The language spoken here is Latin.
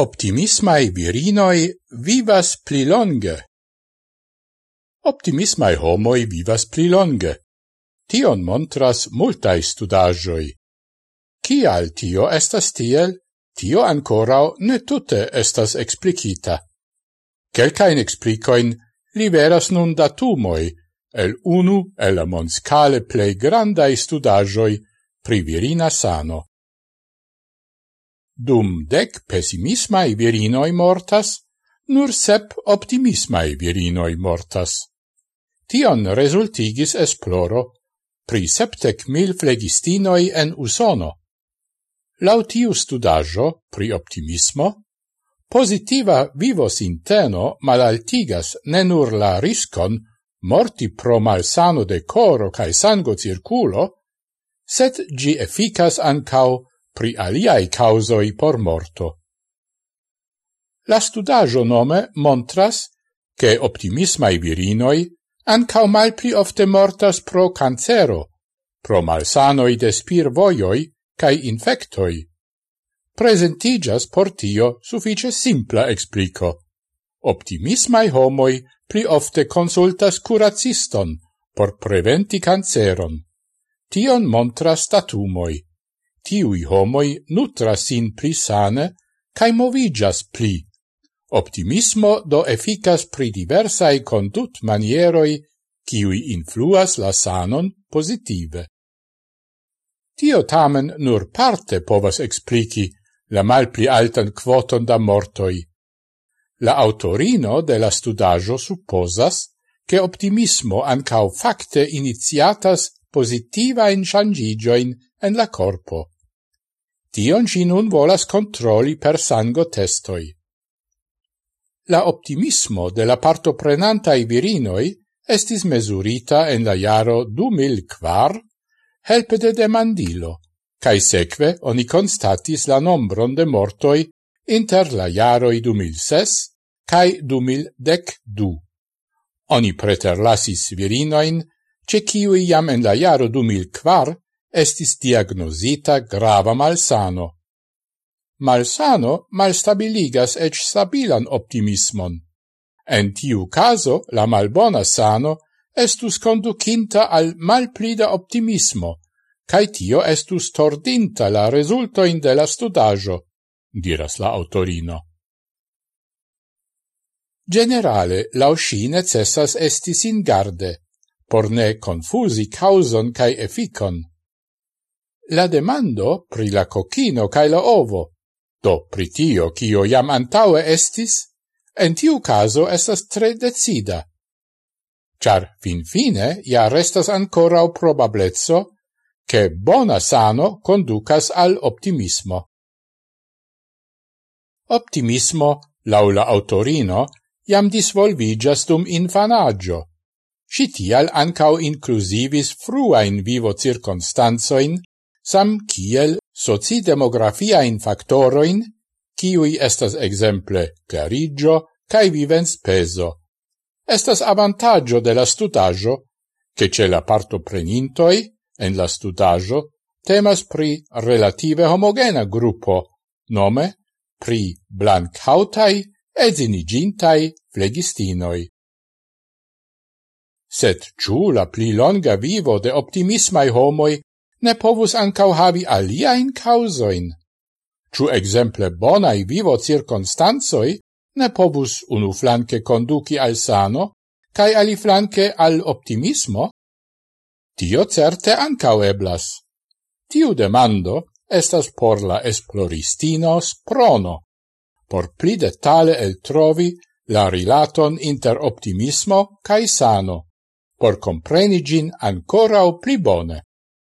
Optimismai virinoi vivas pli longe. Optimismai homoi vivas pli longe. Tion montras multae studagioi. Cial tio estas tiel, tio ancorau ne tutte estas explicita. Quelcain explicoin liveras nun datumoi, el unu el la monscale plei grandai studagioi pri virina sano. Dum dec pessimismae virinoi mortas, nur sep optimismae virinoi mortas. Tion resultigis esploro pri septec mil flegistinoi en Usono. Lautiu studajo pri optimismo, positiva vivos inteno malaltigas ne nur la riscon morti pro malsano de coro cae sango circulo, set gi efficas ancao pri aliai causoi por morto. La studajo nome montras che optimismai virinoi ancau mal pli ofte mortas pro cancero, pro malsanoi de spir voioi cae infectoi. Presentigas por tio suffice simpla explico. Optimismai homoi pli ofte consultas curaciston por preventi canceron. Tion montras statumoi tiui homoi nutras sin pli sane cae movigas pli. Optimismo do efficas pri diversae condut manieroi kiui influas la sanon positive. Tio tamen nur parte povas explici la malpli altan quoton da mortoi. La autorino de la studajo supposas che optimismo ancau facte iniziatas positiva in changigioin en la corpo. Tion ci nun volas controli per sango testoi. La optimismo de la partoprenantai virinoi estis mesurita en la jaro 2004 helpe de demandilo, cae seque oni constatis la nombron de mortoi inter la jaroi 2006 cae 2012. Oni preterlasis virinoin, ce ciui jam en la jaro 2004 estis diagnosita grava malsano. Malsano malstabiligas ec stabilan optimismon. En tiu caso, la malbona sano estus conducinta al malplida optimismo, cae tio estus tordinta la resultoin de la studajo, diras la autorino. Generale, lausci necessas estis ingarde, por ne confusi causon cae efficon, la demando pri la cocchino cae la ovo, do pri tio cio jam antaue estis, en tiu caso estas tre decida. Char fin fine ja restas ancorau probablezzo che bona sano conducas al optimismo. Optimismo, laula autorino, jam disvolvigas dum infanaggio. citial ancau inclusivis fruain vivo circonstanzoin sam kiel sociodemografia in factoroin, kiui estas exemple clarigio cae vivens peso. Estas avantaggio de la stutaggio, che ce la parto prenintoi, en la stutaggio, temas pri relative homogena gruppo, nome pri blank hautai ezinigintai flegistinoi. Sed ciù la pli longa vivo de optimismai homoi ne povus ancau havi aliaen causoin. Ču exemple bonai vivo circonstanzoi ne povus unu flanque conduci al sano, cae ali flanque al optimismo? Tio certe ancau eblas. Tiu demando estas por la esploristinos prono, por pli detale el trovi la rilaton inter optimismo cae sano, por comprenigin ancora o pli bone.